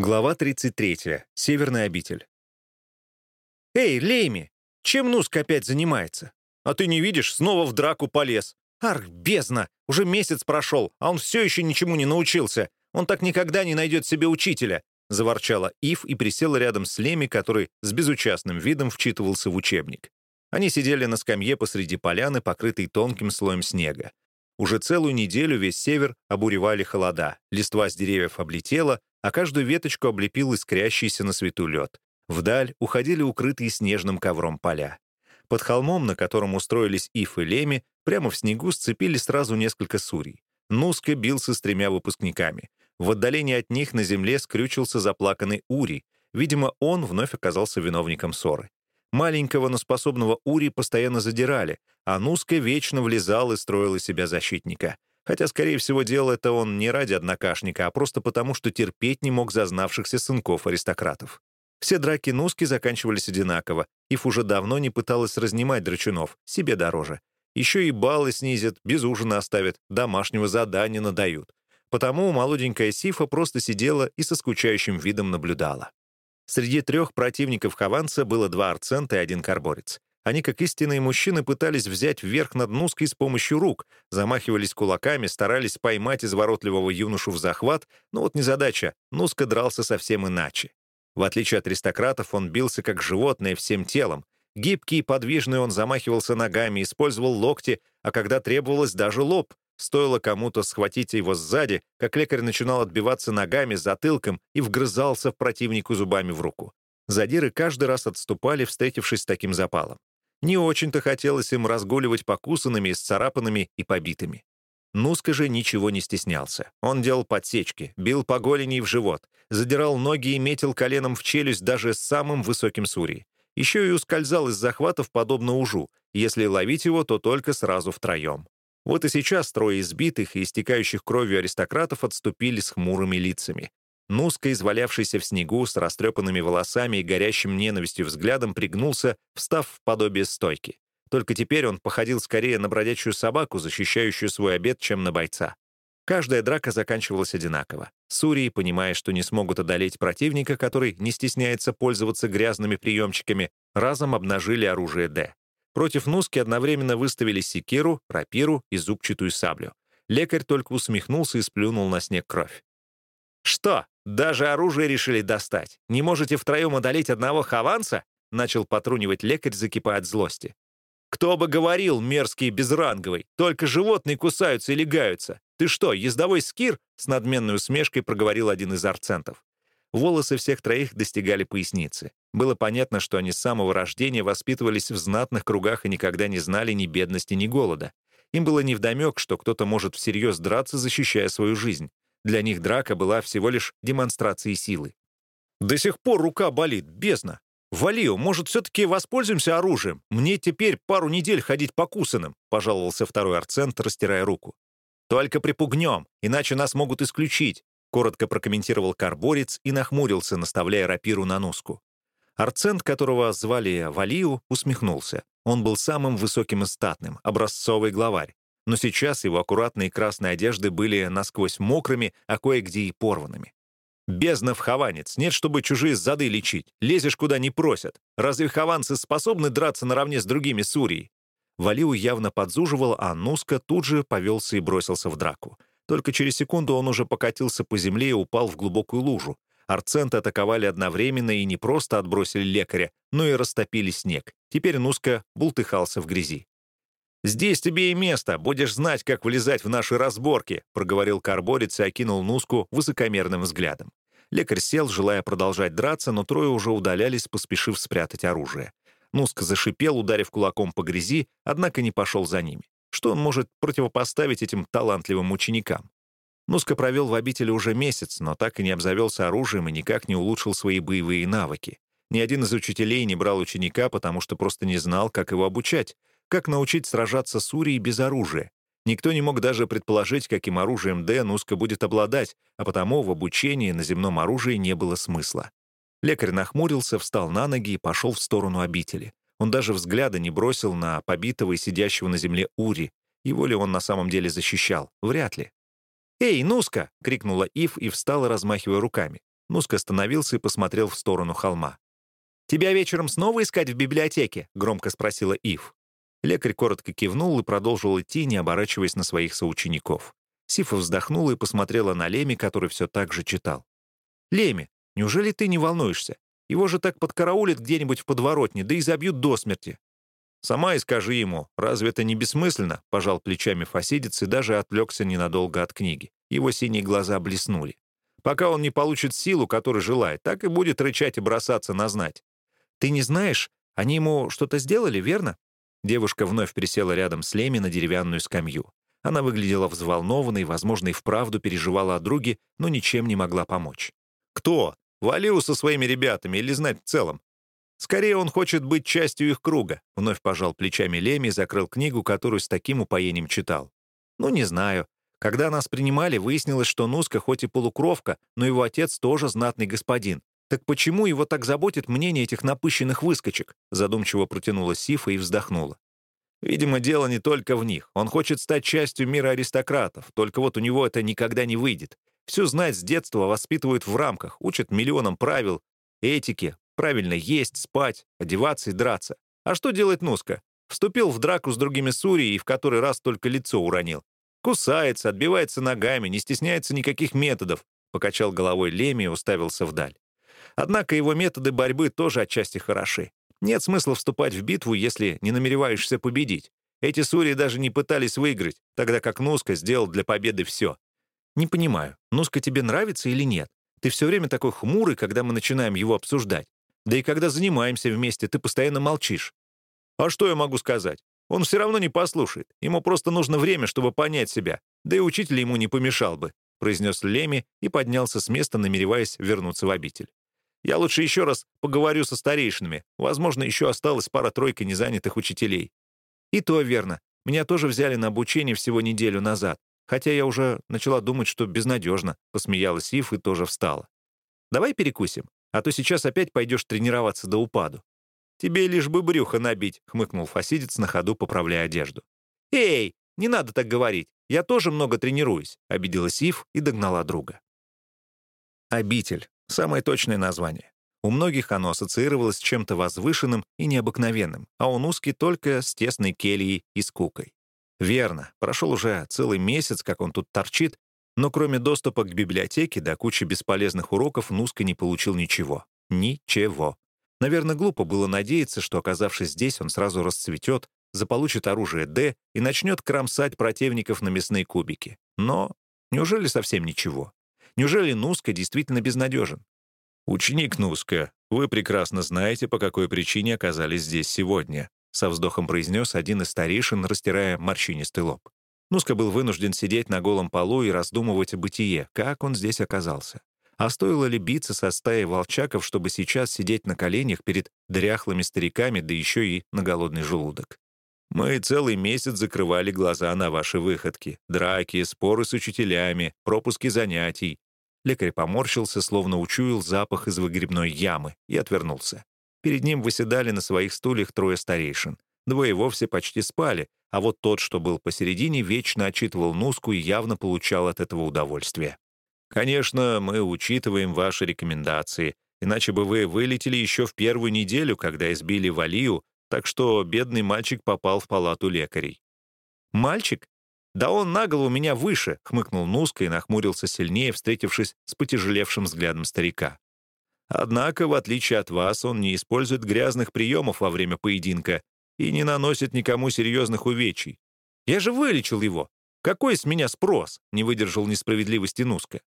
Глава 33. Северная обитель. «Эй, Лейми, чем Нуск опять занимается? А ты не видишь, снова в драку полез. Арх, бездна! Уже месяц прошел, а он все еще ничему не научился. Он так никогда не найдет себе учителя!» — заворчала Ив и присела рядом с Леми, который с безучастным видом вчитывался в учебник. Они сидели на скамье посреди поляны, покрытой тонким слоем снега. Уже целую неделю весь север обуревали холода, листва с деревьев облетела, а каждую веточку облепил искрящийся на свету лед. Вдаль уходили укрытые снежным ковром поля. Под холмом, на котором устроились Иф и Леми, прямо в снегу сцепили сразу несколько сурей. Нуска бился с тремя выпускниками. В отдалении от них на земле скрючился заплаканный Ури. Видимо, он вновь оказался виновником ссоры. Маленького, но способного Ури постоянно задирали, а Нуска вечно влезал и строил из себя защитника. Хотя, скорее всего, делал это он не ради однокашника, а просто потому, что терпеть не мог зазнавшихся сынков-аристократов. Все драки Нуски заканчивались одинаково. Ив уже давно не пыталась разнимать драчунов, себе дороже. Еще и баллы снизят, без ужина оставят, домашнего задания надают. Потому молоденькая Сифа просто сидела и со скучающим видом наблюдала. Среди трех противников Хованца было два арцента и один карборец. Они, как истинные мужчины, пытались взять вверх над Нуской с помощью рук, замахивались кулаками, старались поймать изворотливого юношу в захват, но вот незадача, Нуска дрался совсем иначе. В отличие от аристократов, он бился как животное всем телом. Гибкий и подвижный он замахивался ногами, использовал локти, а когда требовалось, даже лоб. Стоило кому-то схватить его сзади, как лекарь начинал отбиваться ногами, затылком и вгрызался в противнику зубами в руку. Задиры каждый раз отступали, встретившись с таким запалом. Не очень-то хотелось им разгуливать покусанными, исцарапанными и побитыми. Нуска же ничего не стеснялся. Он делал подсечки, бил по голени и в живот, задирал ноги и метил коленом в челюсть даже с самым высоким сурей. Еще и ускользал из захватов подобно ужу. Если ловить его, то только сразу втроем. Вот и сейчас трое избитых и истекающих кровью аристократов отступили с хмурыми лицами. Нуска, извалявшийся в снегу, с растрепанными волосами и горящим ненавистью взглядом, пригнулся, встав в подобие стойки. Только теперь он походил скорее на бродячую собаку, защищающую свой обед, чем на бойца. Каждая драка заканчивалась одинаково. Сурии, понимая, что не смогут одолеть противника, который не стесняется пользоваться грязными приемчиками, разом обнажили оружие «Д». Против Нуски одновременно выставили секиру, рапиру и зубчатую саблю. Лекарь только усмехнулся и сплюнул на снег кровь. «Что, даже оружие решили достать? Не можете втроем одолеть одного хованца?» Начал потрунивать лекарь, закипая от злости. «Кто бы говорил, мерзкий безранговый, только животные кусаются и легаются. Ты что, ездовой скир?» С надменной усмешкой проговорил один из арцентов. Волосы всех троих достигали поясницы. Было понятно, что они с самого рождения воспитывались в знатных кругах и никогда не знали ни бедности, ни голода. Им было невдомек, что кто-то может всерьез драться, защищая свою жизнь. Для них драка была всего лишь демонстрацией силы. «До сих пор рука болит, бездна. Валио, может, все-таки воспользуемся оружием? Мне теперь пару недель ходить покусанным», — пожаловался второй арцент, растирая руку. «Только припугнем, иначе нас могут исключить», — коротко прокомментировал карборец и нахмурился, наставляя рапиру на носку. Арцент, которого звали Валию, усмехнулся. Он был самым высоким и статным, образцовый главарь но сейчас его аккуратные красные одежды были насквозь мокрыми, а кое-где и порванными. «Бездна в хованец, нет, чтобы чужие зады лечить. Лезешь, куда не просят. Разве хованцы способны драться наравне с другими Сурией?» Валиу явно подзуживал, а Нуска тут же повелся и бросился в драку. Только через секунду он уже покатился по земле и упал в глубокую лужу. Арценты атаковали одновременно и не просто отбросили лекаря, но и растопили снег. Теперь Нуска бултыхался в грязи. «Здесь тебе и место, будешь знать, как влезать в наши разборки», проговорил карборец и окинул Нуску высокомерным взглядом. Лекарь сел, желая продолжать драться, но трое уже удалялись, поспешив спрятать оружие. Нуска зашипел, ударив кулаком по грязи, однако не пошел за ними. Что он может противопоставить этим талантливым ученикам? Нуска провел в обители уже месяц, но так и не обзавелся оружием и никак не улучшил свои боевые навыки. Ни один из учителей не брал ученика, потому что просто не знал, как его обучать, как научить сражаться с Урией без оружия. Никто не мог даже предположить, каким оружием Дэн узко будет обладать, а потому в обучении на земном оружии не было смысла. Лекарь нахмурился, встал на ноги и пошел в сторону обители. Он даже взгляда не бросил на побитого и сидящего на земле Ури. Его ли он на самом деле защищал? Вряд ли. «Эй, Нуска!» — крикнула Ив и встала, размахивая руками. Нуск остановился и посмотрел в сторону холма. «Тебя вечером снова искать в библиотеке?» — громко спросила Ив. Лекарь коротко кивнул и продолжил идти, не оборачиваясь на своих соучеников. Сифа вздохнула и посмотрела на Леми, который все так же читал. «Леми, неужели ты не волнуешься? Его же так подкараулят где-нибудь в подворотне, да и забьют до смерти». «Сама и скажи ему, разве это не бессмысленно?» — пожал плечами фасидец и даже отвлекся ненадолго от книги. Его синие глаза блеснули. «Пока он не получит силу, которую желает, так и будет рычать и бросаться на знать. Ты не знаешь, они ему что-то сделали, верно?» Девушка вновь присела рядом с Леми на деревянную скамью. Она выглядела взволнованной, возможно, и вправду переживала о друге, но ничем не могла помочь. «Кто? Валиу со своими ребятами или знать в целом? Скорее, он хочет быть частью их круга», — вновь пожал плечами Леми и закрыл книгу, которую с таким упоением читал. «Ну, не знаю. Когда нас принимали, выяснилось, что Нуска хоть и полукровка, но его отец тоже знатный господин. Так почему его так заботит мнение этих напыщенных выскочек?» Задумчиво протянула Сифа и вздохнула. Видимо, дело не только в них. Он хочет стать частью мира аристократов, только вот у него это никогда не выйдет. Всю знать с детства воспитывают в рамках, учат миллионам правил, этики, правильно есть, спать, одеваться и драться. А что делает Нуска? Вступил в драку с другими Сури и в который раз только лицо уронил. Кусается, отбивается ногами, не стесняется никаких методов, покачал головой Леми и уставился вдаль. Однако его методы борьбы тоже отчасти хороши. Нет смысла вступать в битву, если не намереваешься победить. Эти Сури даже не пытались выиграть, тогда как Нуска сделал для победы все. Не понимаю, Нуска тебе нравится или нет? Ты все время такой хмурый, когда мы начинаем его обсуждать. Да и когда занимаемся вместе, ты постоянно молчишь. А что я могу сказать? Он все равно не послушает. Ему просто нужно время, чтобы понять себя. Да и учитель ему не помешал бы», — произнес Леми и поднялся с места, намереваясь вернуться в обитель. Я лучше еще раз поговорю со старейшинами. Возможно, еще осталась пара-тройка незанятых учителей. И то верно. Меня тоже взяли на обучение всего неделю назад. Хотя я уже начала думать, что безнадежно. Посмеялась Ив и тоже встала. Давай перекусим, а то сейчас опять пойдешь тренироваться до упаду. Тебе лишь бы брюхо набить, хмыкнул фасидец на ходу, поправляя одежду. Эй, не надо так говорить. Я тоже много тренируюсь, обиделась Ив и догнала друга. Обитель. Самое точное название. У многих оно ассоциировалось с чем-то возвышенным и необыкновенным, а у Нуски только с тесной кельей и скукой. Верно, прошел уже целый месяц, как он тут торчит, но кроме доступа к библиотеке до кучи бесполезных уроков Нуска не получил ничего. Ничего. Наверное, глупо было надеяться, что, оказавшись здесь, он сразу расцветет, заполучит оружие «Д» и начнет кромсать противников на мясные кубики. Но неужели совсем ничего? Неужели Нуска действительно безнадежен? «Ученик Нуска, вы прекрасно знаете, по какой причине оказались здесь сегодня», со вздохом произнес один из старейшин, растирая морщинистый лоб. Нуска был вынужден сидеть на голом полу и раздумывать о бытие, как он здесь оказался. А стоило ли биться со стаей волчаков, чтобы сейчас сидеть на коленях перед дряхлыми стариками, да еще и на голодный желудок? Мы целый месяц закрывали глаза на ваши выходки. Драки, споры с учителями, пропуски занятий. Лекарь поморщился, словно учуял запах из выгребной ямы, и отвернулся. Перед ним выседали на своих стульях трое старейшин. Двое вовсе почти спали, а вот тот, что был посередине, вечно отчитывал Нуску и явно получал от этого удовольствие. «Конечно, мы учитываем ваши рекомендации, иначе бы вы вылетели еще в первую неделю, когда избили Валию, так что бедный мальчик попал в палату лекарей». «Мальчик? «Да он на голову меня выше», — хмыкнул Нуска и нахмурился сильнее, встретившись с потяжелевшим взглядом старика. «Однако, в отличие от вас, он не использует грязных приемов во время поединка и не наносит никому серьезных увечий. Я же вылечил его. Какой с меня спрос?» — не выдержал несправедливости Нуска.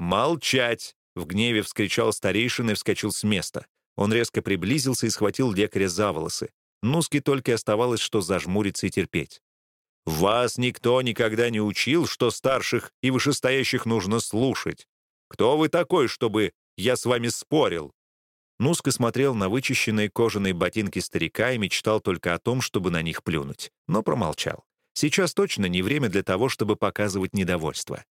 «Молчать!» — в гневе вскричал старейшина и вскочил с места. Он резко приблизился и схватил лекаря за волосы. Нуске только оставалось, что зажмуриться и терпеть. Вас никто никогда не учил, что старших и вышестоящих нужно слушать. Кто вы такой, чтобы я с вами спорил?» Нуска смотрел на вычищенные кожаные ботинки старика и мечтал только о том, чтобы на них плюнуть, но промолчал. Сейчас точно не время для того, чтобы показывать недовольство.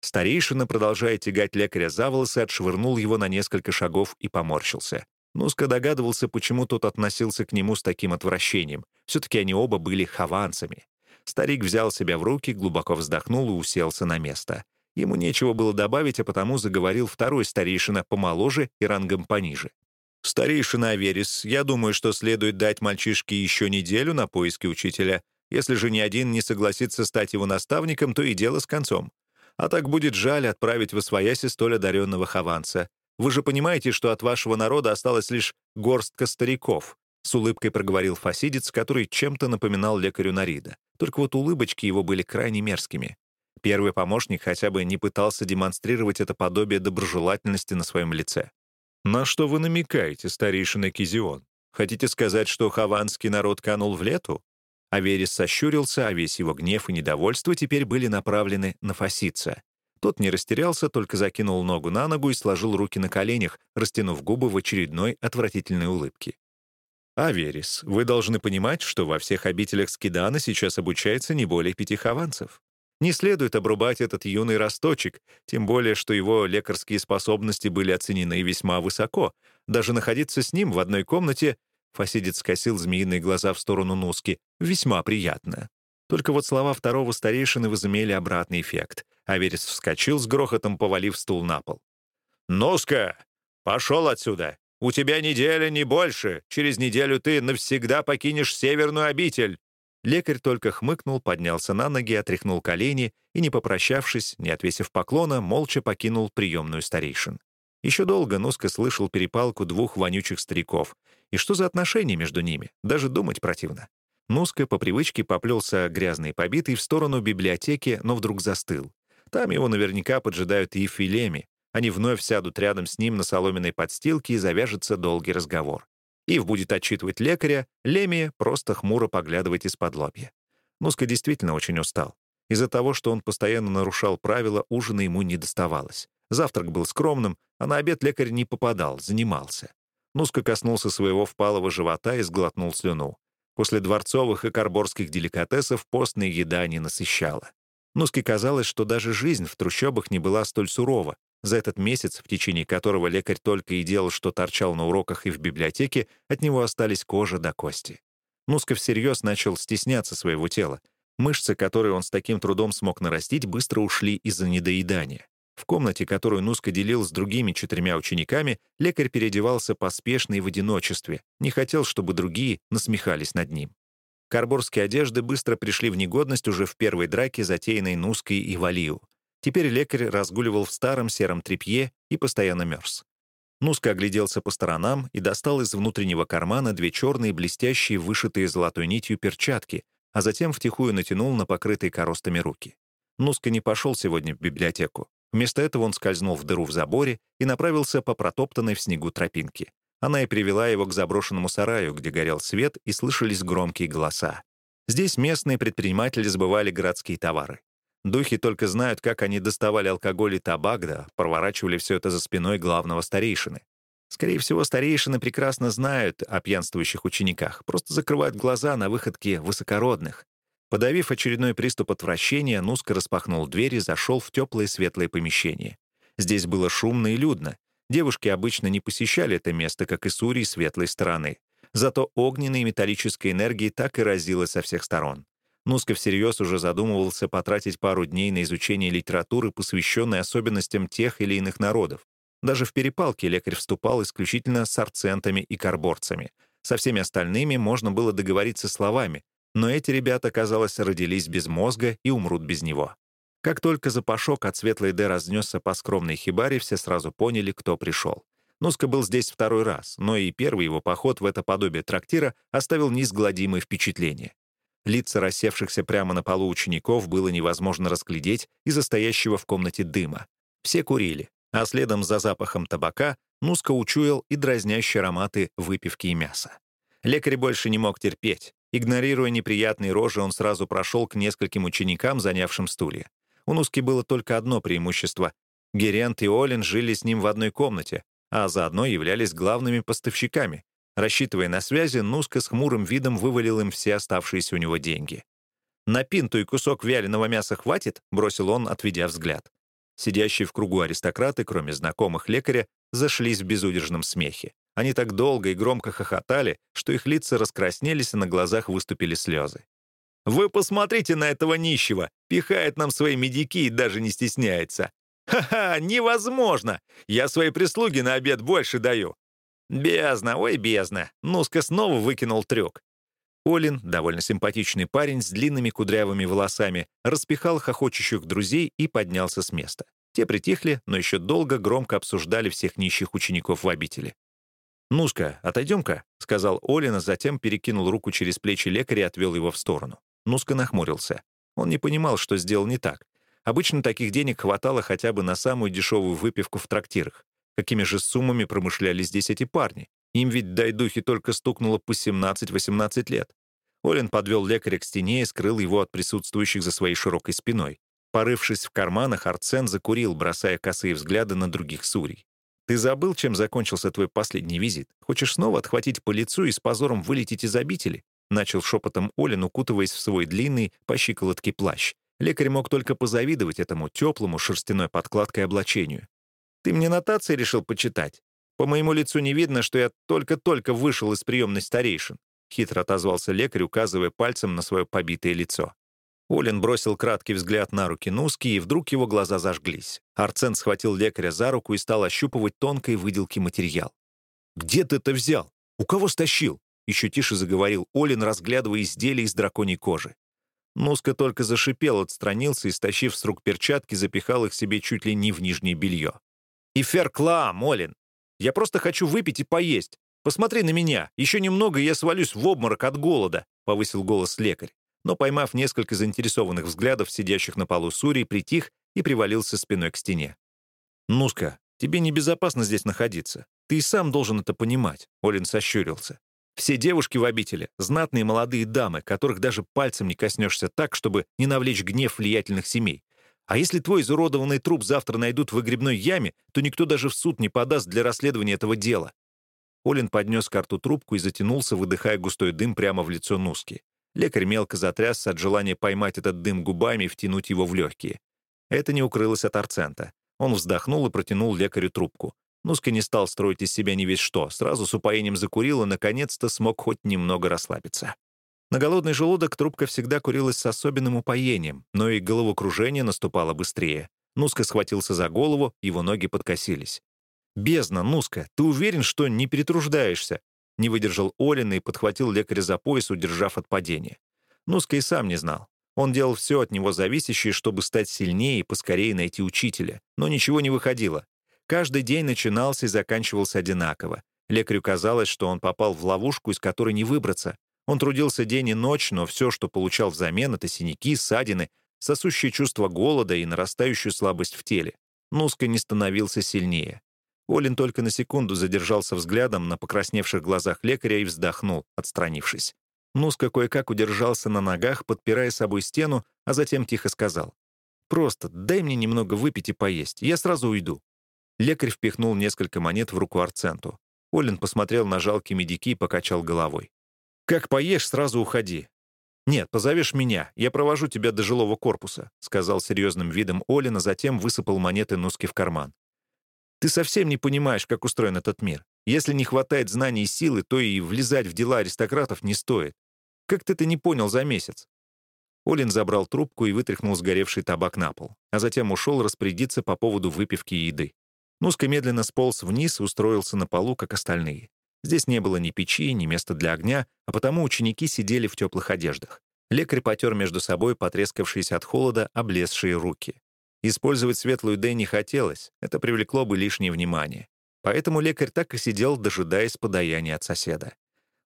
Старейшина, продолжая тягать лекаря за волосы, отшвырнул его на несколько шагов и поморщился. Нуска догадывался, почему тот относился к нему с таким отвращением. Все-таки они оба были хаванцами. Старик взял себя в руки, глубоко вздохнул и уселся на место. Ему нечего было добавить, а потому заговорил второй старейшина помоложе и рангом пониже. «Старейшина Аверис, я думаю, что следует дать мальчишке еще неделю на поиски учителя. Если же ни один не согласится стать его наставником, то и дело с концом. А так будет жаль отправить в освояси столь одаренного хованца. Вы же понимаете, что от вашего народа осталась лишь горстка стариков», с улыбкой проговорил фасидец, который чем-то напоминал лекарю Нарида. Только вот улыбочки его были крайне мерзкими. Первый помощник хотя бы не пытался демонстрировать это подобие доброжелательности на своем лице. «На что вы намекаете, старейшина Кизион? Хотите сказать, что хаванский народ канул в лету?» Аверис сощурился, а весь его гнев и недовольство теперь были направлены на Фасица. Тот не растерялся, только закинул ногу на ногу и сложил руки на коленях, растянув губы в очередной отвратительной улыбке. «Аверис, вы должны понимать, что во всех обителях Скидана сейчас обучается не более пяти хаванцев. Не следует обрубать этот юный росточек, тем более, что его лекарские способности были оценены весьма высоко. Даже находиться с ним в одной комнате, Фасидец скосил змеиные глаза в сторону Нуски, весьма приятно. Только вот слова второго старейшины возымели обратный эффект. Аверис вскочил с грохотом, повалив стул на пол. «Нуска, пошел отсюда! У тебя неделя, не больше. Через неделю ты навсегда покинешь северную обитель. Лекарь только хмыкнул, поднялся на ноги, отряхнул колени и, не попрощавшись, не отвесив поклона, молча покинул приемную старейшин. Еще долго Нуска слышал перепалку двух вонючих стариков. И что за отношения между ними? Даже думать противно. Нуска по привычке поплелся грязный и побитый в сторону библиотеки, но вдруг застыл. Там его наверняка поджидают и Филеми. Они вновь сядут рядом с ним на соломенной подстилке и завяжется долгий разговор. Ив будет отчитывать лекаря, Леми просто хмуро поглядывать из-под лобья. Нуска действительно очень устал. Из-за того, что он постоянно нарушал правила, ужина ему не доставалось. Завтрак был скромным, а на обед лекарь не попадал, занимался. Нуска коснулся своего впалого живота и сглотнул слюну. После дворцовых и карборских деликатесов постная еда не насыщала. Нуске казалось, что даже жизнь в трущобах не была столь сурова, за этот месяц, в течение которого лекарь только и делал, что торчал на уроках и в библиотеке, от него остались кожа до кости. Нусков всерьез начал стесняться своего тела. Мышцы, которые он с таким трудом смог нарастить, быстро ушли из-за недоедания. В комнате, которую Нуска делил с другими четырьмя учениками, лекарь переодевался поспешно и в одиночестве, не хотел, чтобы другие насмехались над ним. Карборские одежды быстро пришли в негодность уже в первой драке, затеянной Нуской и Валию. Теперь лекарь разгуливал в старом сером тряпье и постоянно мерз. Нуска огляделся по сторонам и достал из внутреннего кармана две черные, блестящие, вышитые золотой нитью перчатки, а затем втихую натянул на покрытые коростами руки. Нуска не пошел сегодня в библиотеку. Вместо этого он скользнул в дыру в заборе и направился по протоптанной в снегу тропинке. Она и привела его к заброшенному сараю, где горел свет и слышались громкие голоса. Здесь местные предприниматели сбывали городские товары. Духи только знают, как они доставали алкоголь и табак, да проворачивали все это за спиной главного старейшины. Скорее всего, старейшины прекрасно знают о пьянствующих учениках, просто закрывают глаза на выходки высокородных. Подавив очередной приступ отвращения, Нуска распахнул дверь и зашел в теплое светлое помещение. Здесь было шумно и людно. Девушки обычно не посещали это место, как и Сурий светлой стороны. Зато огненной и металлической энергии так и разило со всех сторон. Нуска всерьез уже задумывался потратить пару дней на изучение литературы, посвященной особенностям тех или иных народов. Даже в перепалке лекарь вступал исключительно с арцентами и карборцами. Со всеми остальными можно было договориться словами, но эти ребята, казалось, родились без мозга и умрут без него. Как только запашок от светлой Д разнесся по скромной хибаре, все сразу поняли, кто пришел. Нуска был здесь второй раз, но и первый его поход в это подобие трактира оставил неизгладимое впечатление. Лица рассевшихся прямо на полу учеников было невозможно разглядеть из-за стоящего в комнате дыма. Все курили, а следом за запахом табака Нуска учуял и дразнящие ароматы выпивки и мяса. Лекарь больше не мог терпеть. Игнорируя неприятные рожи, он сразу прошел к нескольким ученикам, занявшим стулья. У Нуски было только одно преимущество. Герент и Олин жили с ним в одной комнате, а заодно являлись главными поставщиками, Рассчитывая на связи, Нуска с хмурым видом вывалил им все оставшиеся у него деньги. «На пинту и кусок вяленого мяса хватит?» — бросил он, отведя взгляд. Сидящие в кругу аристократы, кроме знакомых лекаря, зашлись в безудержном смехе. Они так долго и громко хохотали, что их лица раскраснелись, и на глазах выступили слезы. Вы посмотрите на этого нищего. Пихает нам свои медики и даже не стесняется. Ха-ха, невозможно! Я своей прислуге на обед больше даю. Бездна, ой, бездна. Нуска снова выкинул трюк. Олин, довольно симпатичный парень с длинными кудрявыми волосами, распихал хохочущих друзей и поднялся с места. Те притихли, но еще долго громко обсуждали всех нищих учеников в обители. «Нуска, отойдем-ка», — сказал Олин, а затем перекинул руку через плечи лекаря и отвел его в сторону. Нуска нахмурился. Он не понимал, что сделал не так. Обычно таких денег хватало хотя бы на самую дешевую выпивку в трактирах. Какими же суммами промышляли здесь эти парни? Им ведь дайдухи только стукнуло по 17-18 лет. Олин подвел лекаря к стене и скрыл его от присутствующих за своей широкой спиной. Порывшись в карманах, Арцен закурил, бросая косые взгляды на других сурей. «Ты забыл, чем закончился твой последний визит? Хочешь снова отхватить по лицу и с позором вылететь из обители?» Начал шепотом Олин, укутываясь в свой длинный по щиколотке плащ. Лекарь мог только позавидовать этому теплому шерстяной подкладкой облачению. «Ты мне нотации решил почитать? По моему лицу не видно, что я только-только вышел из приемной старейшин», хитро отозвался лекарь, указывая пальцем на свое побитое лицо. Олин бросил краткий взгляд на руки Нуски, и вдруг его глаза зажглись. Арцен схватил лекаря за руку и стал ощупывать тонкой выделки материал. «Где ты это взял? У кого стащил?» Еще тише заговорил Олин, разглядывая изделия из драконьей кожи. Нуска только зашипел, отстранился и, стащив с рук перчатки, запихал их себе чуть ли не в нижнее белье. «И феркла, Молин! Я просто хочу выпить и поесть. Посмотри на меня. Еще немного, и я свалюсь в обморок от голода», — повысил голос лекарь. Но, поймав несколько заинтересованных взглядов сидящих на полу Сурий, притих и привалился спиной к стене. «Нуска, тебе небезопасно здесь находиться. Ты и сам должен это понимать», — Олин сощурился. Все девушки в обители — знатные молодые дамы, которых даже пальцем не коснешься так, чтобы не навлечь гнев влиятельных семей. А если твой изуродованный труп завтра найдут в выгребной яме, то никто даже в суд не подаст для расследования этого дела». Олин поднес карту трубку и затянулся, выдыхая густой дым прямо в лицо Нуски. Лекарь мелко затрясся от желания поймать этот дым губами и втянуть его в легкие. Это не укрылось от Арцента. Он вздохнул и протянул лекарю трубку. Нуска не стал строить из себя не весь что, сразу с упоением закурил и, наконец-то, смог хоть немного расслабиться. На голодный желудок трубка всегда курилась с особенным упоением, но и головокружение наступало быстрее. Нуска схватился за голову, его ноги подкосились. «Бездна, Нуска, ты уверен, что не перетруждаешься?» Не выдержал Олин и подхватил лекаря за пояс, удержав от падения. Нуска и сам не знал. Он делал все от него зависящее, чтобы стать сильнее и поскорее найти учителя, но ничего не выходило. Каждый день начинался и заканчивался одинаково. Лекарю казалось, что он попал в ловушку, из которой не выбраться. Он трудился день и ночь, но все, что получал взамен, — это синяки, ссадины, сосущее чувство голода и нарастающую слабость в теле. Нуска не становился сильнее. Олин только на секунду задержался взглядом на покрасневших глазах лекаря и вздохнул, отстранившись. Нуска кое-как удержался на ногах, подпирая собой стену, а затем тихо сказал. «Просто дай мне немного выпить и поесть, я сразу уйду». Лекарь впихнул несколько монет в руку Арценту. Олин посмотрел на жалкие медики и покачал головой. «Как поешь, сразу уходи. «Нет, позовешь меня, я провожу тебя до жилого корпуса», сказал серьезным видом Олин, а затем высыпал монеты Нуски в карман. «Ты совсем не понимаешь, как устроен этот мир. Если не хватает знаний и силы, то и влезать в дела аристократов не стоит. Как ты это не понял за месяц?» Олин забрал трубку и вытряхнул сгоревший табак на пол, а затем ушел распорядиться по поводу выпивки и еды. Нуска медленно сполз вниз и устроился на полу, как остальные. Здесь не было ни печи, ни места для огня, а потому ученики сидели в теплых одеждах. Лекарь потер между собой потрескавшиеся от холода облезшие руки. Использовать светлую Дэй не хотелось, это привлекло бы лишнее внимание. Поэтому лекарь так и сидел, дожидаясь подаяния от соседа.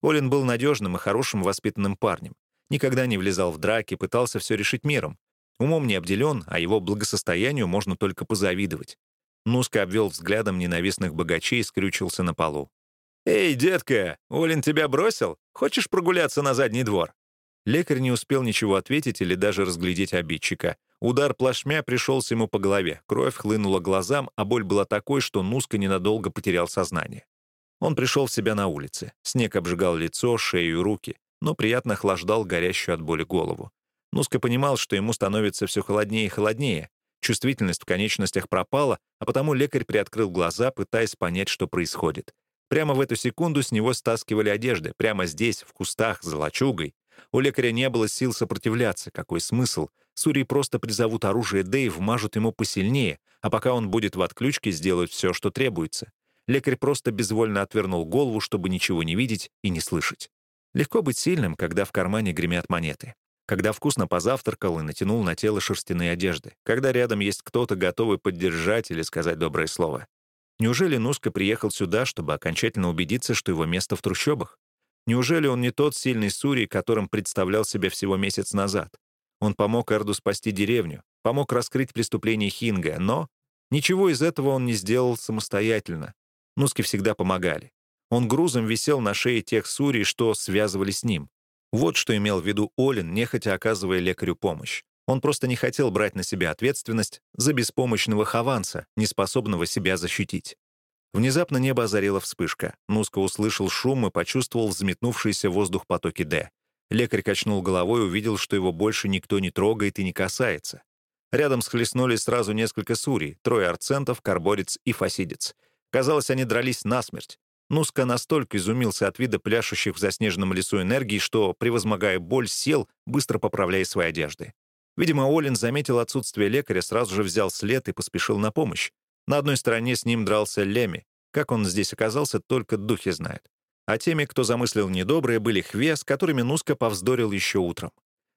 Олин был надежным и хорошим воспитанным парнем. Никогда не влезал в драки, пытался все решить миром. Умом не обделен, а его благосостоянию можно только позавидовать. Нуска обвел взглядом ненавистных богачей и скрючился на полу. «Эй, детка, Олин тебя бросил? Хочешь прогуляться на задний двор?» Лекарь не успел ничего ответить или даже разглядеть обидчика. Удар плашмя пришелся ему по голове, кровь хлынула глазам, а боль была такой, что Нуска ненадолго потерял сознание. Он пришел в себя на улице. Снег обжигал лицо, шею и руки, но приятно охлаждал горящую от боли голову. Нуска понимал, что ему становится все холоднее и холоднее, Чувствительность в конечностях пропала, а потому лекарь приоткрыл глаза, пытаясь понять, что происходит. Прямо в эту секунду с него стаскивали одежды, прямо здесь, в кустах, за лачугой. У лекаря не было сил сопротивляться. Какой смысл? Сурии просто призовут оружие Д и вмажут ему посильнее, а пока он будет в отключке, сделают все, что требуется. Лекарь просто безвольно отвернул голову, чтобы ничего не видеть и не слышать. Легко быть сильным, когда в кармане гремят монеты. Когда вкусно позавтракал и натянул на тело шерстяные одежды. Когда рядом есть кто-то, готовый поддержать или сказать доброе слово. Неужели Нуска приехал сюда, чтобы окончательно убедиться, что его место в трущобах? Неужели он не тот сильный Сурий, которым представлял себя всего месяц назад? Он помог Эрду спасти деревню, помог раскрыть преступление Хинга, но ничего из этого он не сделал самостоятельно. Нуски всегда помогали. Он грузом висел на шее тех Сурий, что связывали с ним. Вот что имел в виду Олин, нехотя оказывая лекарю помощь. Он просто не хотел брать на себя ответственность за беспомощного Хованса, неспособного себя защитить. Внезапно небо озарила вспышка. Нуско услышал шум и почувствовал взметнувшийся воздух потоки «Д». Лекарь качнул головой и увидел, что его больше никто не трогает и не касается. Рядом схлестнулись сразу несколько сурий, трое арцентов, карборец и фасидец. Казалось, они дрались насмерть. Нуска настолько изумился от вида пляшущих в заснеженном лесу энергии, что, превозмогая боль, сел, быстро поправляя свои одежды. Видимо, Олин заметил отсутствие лекаря, сразу же взял след и поспешил на помощь. На одной стороне с ним дрался Леми. Как он здесь оказался, только духи знают. А теми, кто замыслил недобрые, были Хве, с которыми Нуска повздорил еще утром.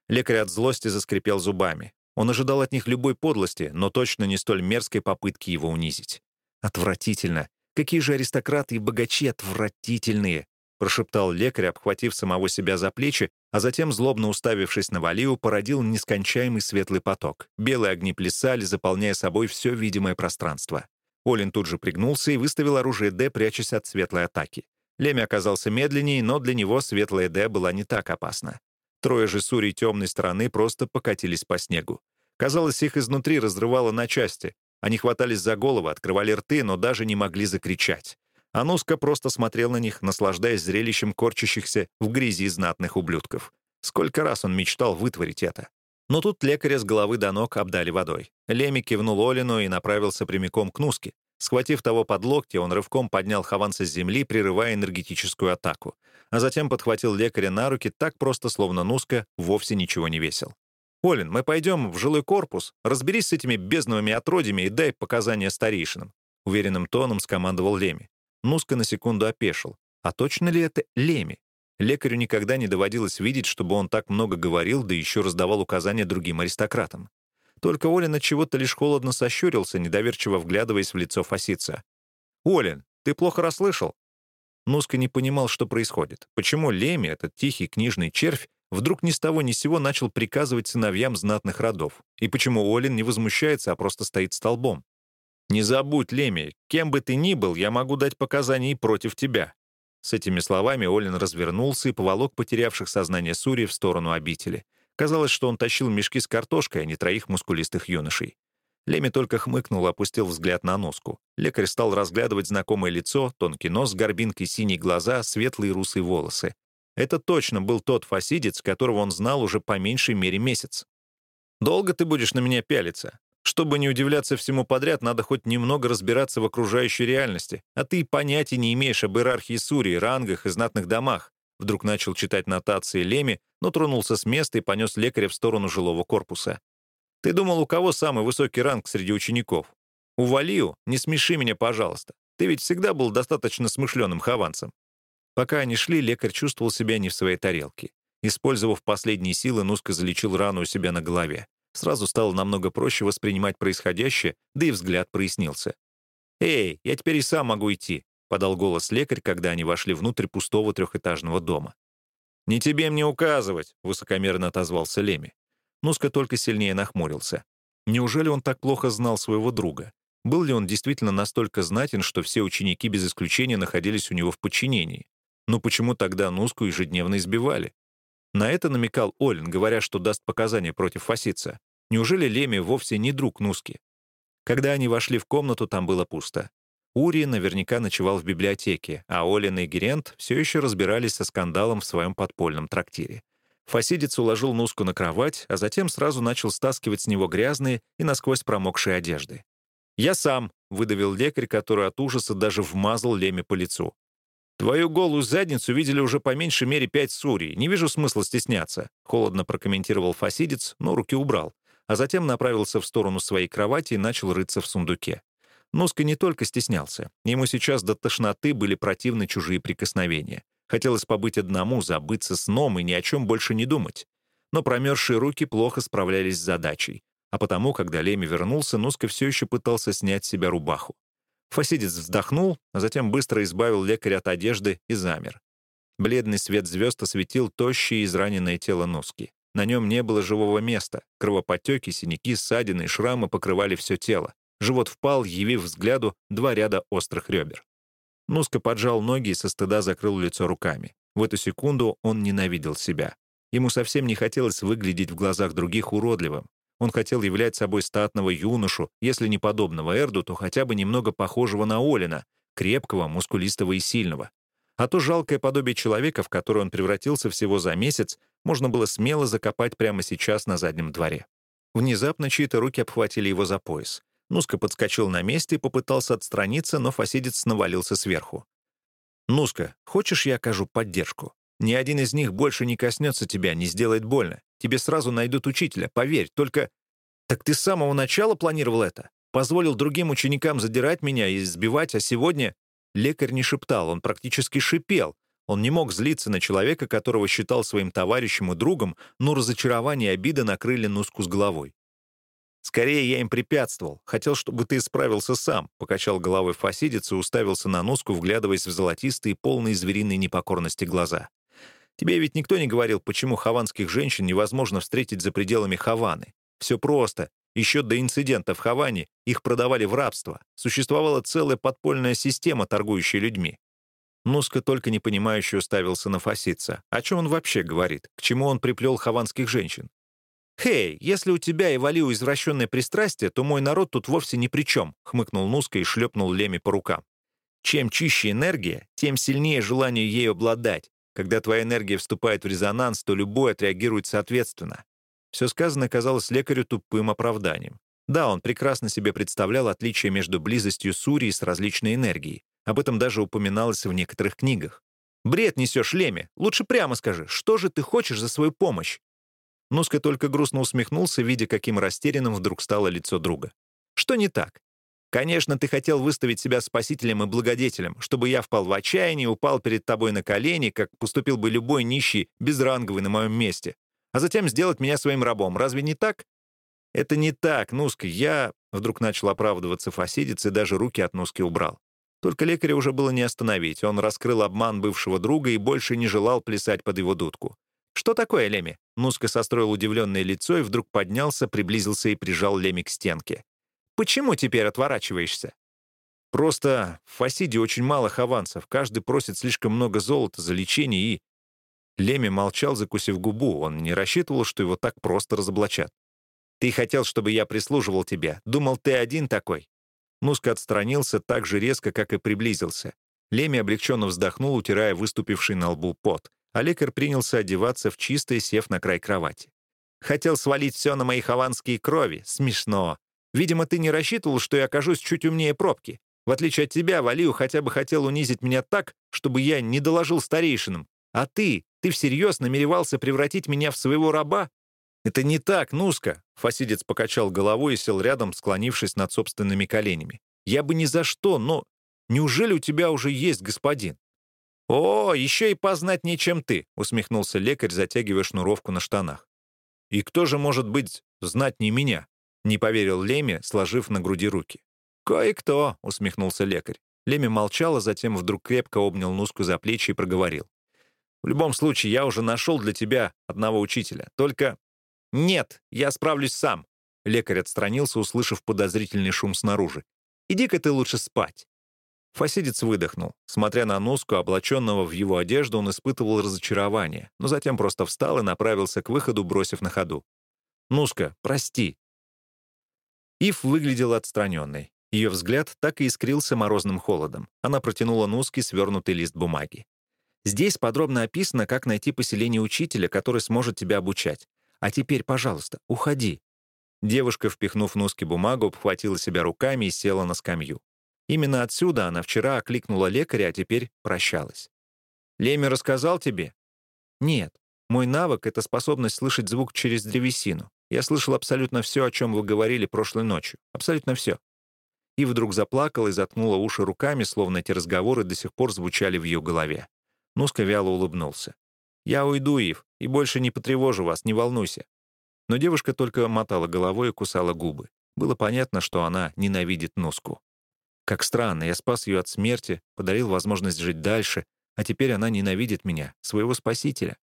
Лекарь от злости заскрипел зубами. Он ожидал от них любой подлости, но точно не столь мерзкой попытки его унизить. «Отвратительно! Какие же аристократы и богачи отвратительные!» прошептал лекарь, обхватив самого себя за плечи, а затем, злобно уставившись на Валию, породил нескончаемый светлый поток. Белые огни плясали, заполняя собой все видимое пространство. Олин тут же пригнулся и выставил оружие «Д», прячась от светлой атаки. Леми оказался медленнее, но для него светлая «Д» была не так опасна. Трое же сурей темной стороны просто покатились по снегу. Казалось, их изнутри разрывало на части. Они хватались за головы, открывали рты, но даже не могли закричать. Ануска просто смотрел на них, наслаждаясь зрелищем корчащихся в грязи знатных ублюдков. Сколько раз он мечтал вытворить это. Но тут лекаря с головы до ног обдали водой. Леми кивнул Олину и направился прямиком к Нуске. Схватив того под локти, он рывком поднял Хованса с земли, прерывая энергетическую атаку. А затем подхватил лекаря на руки так просто, словно Нуска вовсе ничего не весил. «Олин, мы пойдем в жилой корпус, разберись с этими бездновыми отродьями и дай показания старейшинам», — уверенным тоном скомандовал Леми. Нуска на секунду опешил. А точно ли это Леми? Лекарю никогда не доводилось видеть, чтобы он так много говорил, да еще раздавал указания другим аристократам. Только Олин от чего-то лишь холодно сощурился, недоверчиво вглядываясь в лицо Фасица. «Олин, ты плохо расслышал?» Нуска не понимал, что происходит. Почему Леми, этот тихий книжный червь, вдруг ни с того ни сего начал приказывать сыновьям знатных родов? И почему Олин не возмущается, а просто стоит столбом? «Не забудь, Леми, кем бы ты ни был, я могу дать показания и против тебя». С этими словами Олин развернулся и поволок потерявших сознание Сури в сторону обители. Казалось, что он тащил мешки с картошкой, а не троих мускулистых юношей. Леми только хмыкнул, опустил взгляд на носку. Лекарь стал разглядывать знакомое лицо, тонкий нос с горбинкой, синие глаза, светлые русые волосы. Это точно был тот фасидец, которого он знал уже по меньшей мере месяц. «Долго ты будешь на меня пялиться? Чтобы не удивляться всему подряд, надо хоть немного разбираться в окружающей реальности. А ты понятия не имеешь об иерархии Сурии, рангах и знатных домах. Вдруг начал читать нотации Леми, но тронулся с места и понес лекаря в сторону жилого корпуса. «Ты думал, у кого самый высокий ранг среди учеников? У Валию? Не смеши меня, пожалуйста. Ты ведь всегда был достаточно смышленым хованцем». Пока они шли, лекарь чувствовал себя не в своей тарелке. Использовав последние силы, Нуска залечил рану у себя на голове. Сразу стало намного проще воспринимать происходящее, да и взгляд прояснился. «Эй, я теперь и сам могу идти», — подал голос лекарь, когда они вошли внутрь пустого трехэтажного дома. «Не тебе мне указывать», — высокомерно отозвался Леми. Нуска только сильнее нахмурился. Неужели он так плохо знал своего друга? Был ли он действительно настолько знатен, что все ученики без исключения находились у него в подчинении? Но почему тогда Нуску ежедневно избивали? На это намекал Олин, говоря, что даст показания против Фасица. Неужели Леми вовсе не друг Нуски? Когда они вошли в комнату, там было пусто. Ури наверняка ночевал в библиотеке, а Олин и Герент все еще разбирались со скандалом в своем подпольном трактире. Фасидец уложил Нуску на кровать, а затем сразу начал стаскивать с него грязные и насквозь промокшие одежды. «Я сам», — выдавил лекарь, который от ужаса даже вмазал Леми по лицу. «Твою голую задницу видели уже по меньшей мере пять сурий. Не вижу смысла стесняться», — холодно прокомментировал фасидец, но руки убрал, а затем направился в сторону своей кровати и начал рыться в сундуке. Нуска не только стеснялся. Ему сейчас до тошноты были противны чужие прикосновения. Хотелось побыть одному, забыться сном и ни о чем больше не думать. Но промерзшие руки плохо справлялись с задачей. А потому, когда Леми вернулся, Нуска все еще пытался снять с себя рубаху. Фасидец вздохнул, а затем быстро избавил лекаря от одежды и замер. Бледный свет звезд осветил тощее израненное тело Нуски. На нем не было живого места. Кровоподтеки, синяки, ссадины и шрамы покрывали все тело. Живот впал, явив взгляду два ряда острых ребер. Нуска поджал ноги и со стыда закрыл лицо руками. В эту секунду он ненавидел себя. Ему совсем не хотелось выглядеть в глазах других уродливым. Он хотел являть собой статного юношу, если не подобного Эрду, то хотя бы немного похожего на Олина, крепкого, мускулистого и сильного. А то жалкое подобие человека, в которое он превратился всего за месяц, можно было смело закопать прямо сейчас на заднем дворе. Внезапно чьи-то руки обхватили его за пояс. Нуска подскочил на месте и попытался отстраниться, но фасидец навалился сверху. «Нуска, хочешь, я окажу поддержку? Ни один из них больше не коснется тебя, не сделает больно. Тебе сразу найдут учителя, поверь, только... Так ты с самого начала планировал это? Позволил другим ученикам задирать меня и избивать, а сегодня... Лекарь не шептал, он практически шипел. Он не мог злиться на человека, которого считал своим товарищем и другом, но разочарование и обида накрыли Нуску с головой. «Скорее я им препятствовал. Хотел, чтобы ты справился сам», — покачал головой фасидец и уставился на Нуску, вглядываясь в золотистые, полные звериной непокорности глаза. Тебе ведь никто не говорил, почему хаванских женщин невозможно встретить за пределами Хаваны. Все просто. Еще до инцидента в Хаване их продавали в рабство. Существовала целая подпольная система, торгующая людьми. Нуска только непонимающе уставился на Фасица. О чем он вообще говорит? К чему он приплел хаванских женщин? «Хей, если у тебя и Валиу извращенное пристрастие, то мой народ тут вовсе ни при чем», — хмыкнул Нуска и шлепнул Леми по рукам. «Чем чище энергия, тем сильнее желание ею обладать. Когда твоя энергия вступает в резонанс, то любой отреагирует соответственно. Все сказанное казалось лекарю тупым оправданием. Да, он прекрасно себе представлял отличие между близостью Сурии с различной энергией. Об этом даже упоминалось в некоторых книгах. «Бред несешь, Леми. Лучше прямо скажи, что же ты хочешь за свою помощь?» Нуска только грустно усмехнулся, видя, каким растерянным вдруг стало лицо друга. «Что не так? Конечно, ты хотел выставить себя спасителем и благодетелем, чтобы я впал в отчаяние, упал перед тобой на колени, как поступил бы любой нищий, безранговый на моем месте, а затем сделать меня своим рабом. Разве не так? Это не так, Нуска. Я... Вдруг начал оправдываться фасидец и даже руки от Нуски убрал. Только лекаря уже было не остановить. Он раскрыл обман бывшего друга и больше не желал плясать под его дудку. «Что такое, Леми?» Нуска состроил удивленное лицо и вдруг поднялся, приблизился и прижал Леми к стенке. Почему теперь отворачиваешься?» «Просто в Фасиде очень мало хованцев, каждый просит слишком много золота за лечение и...» Леми молчал, закусив губу, он не рассчитывал, что его так просто разоблачат. «Ты хотел, чтобы я прислуживал тебе. Думал, ты один такой». Нуска отстранился так же резко, как и приблизился. Леми облегченно вздохнул, утирая выступивший на лбу пот, а лекарь принялся одеваться в чистое, сев на край кровати. «Хотел свалить все на мои хованские крови. Смешно. Видимо, ты не рассчитывал, что я окажусь чуть умнее пробки. В отличие от тебя, Валию хотя бы хотел унизить меня так, чтобы я не доложил старейшинам. А ты, ты всерьез намеревался превратить меня в своего раба? Это не так, Нуска. Фасидец покачал головой и сел рядом, склонившись над собственными коленями. Я бы ни за что, но... Неужели у тебя уже есть господин? «О, еще и познать не чем ты», — усмехнулся лекарь, затягивая шнуровку на штанах. «И кто же может быть знать не меня?» Не поверил Леми, сложив на груди руки. «Кое-кто», — усмехнулся лекарь. Леми молчал, а затем вдруг крепко обнял Нуску за плечи и проговорил. «В любом случае, я уже нашел для тебя одного учителя. Только...» «Нет, я справлюсь сам», — лекарь отстранился, услышав подозрительный шум снаружи. «Иди-ка ты лучше спать». Фасидец выдохнул. Смотря на Нуску, облаченного в его одежду, он испытывал разочарование, но затем просто встал и направился к выходу, бросив на ходу. «Нуска, прости, Ив выглядела отстраненной. Ее взгляд так и искрился морозным холодом. Она протянула Нуске свернутый лист бумаги. «Здесь подробно описано, как найти поселение учителя, который сможет тебя обучать. А теперь, пожалуйста, уходи». Девушка, впихнув Нуске бумагу, обхватила себя руками и села на скамью. Именно отсюда она вчера окликнула лекаря, а теперь прощалась. «Леми рассказал тебе?» «Нет. Мой навык — это способность слышать звук через древесину. Я слышал абсолютно все, о чем вы говорили прошлой ночью. Абсолютно все». И вдруг заплакала и заткнула уши руками, словно эти разговоры до сих пор звучали в ее голове. Нуска вяло улыбнулся. «Я уйду, Ив, и больше не потревожу вас, не волнуйся». Но девушка только мотала головой и кусала губы. Было понятно, что она ненавидит Нуску. Как странно, я спас ее от смерти, подарил возможность жить дальше, а теперь она ненавидит меня, своего спасителя.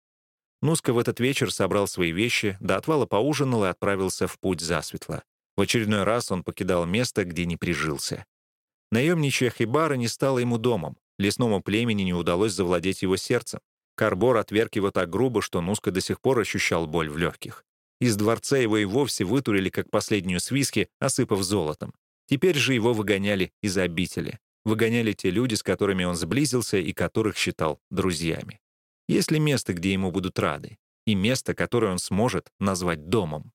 Нуска в этот вечер собрал свои вещи, до отвала поужинал и отправился в путь засветло. В очередной раз он покидал место, где не прижился. Наемничья хибара не стала ему домом. Лесному племени не удалось завладеть его сердцем. Карбор отверг его так грубо, что Нуска до сих пор ощущал боль в легких. Из дворца его и вовсе вытурили, как последнюю свиски, осыпав золотом. Теперь же его выгоняли из обители. Выгоняли те люди, с которыми он сблизился и которых считал друзьями. Есть ли место, где ему будут рады? И место, которое он сможет назвать домом?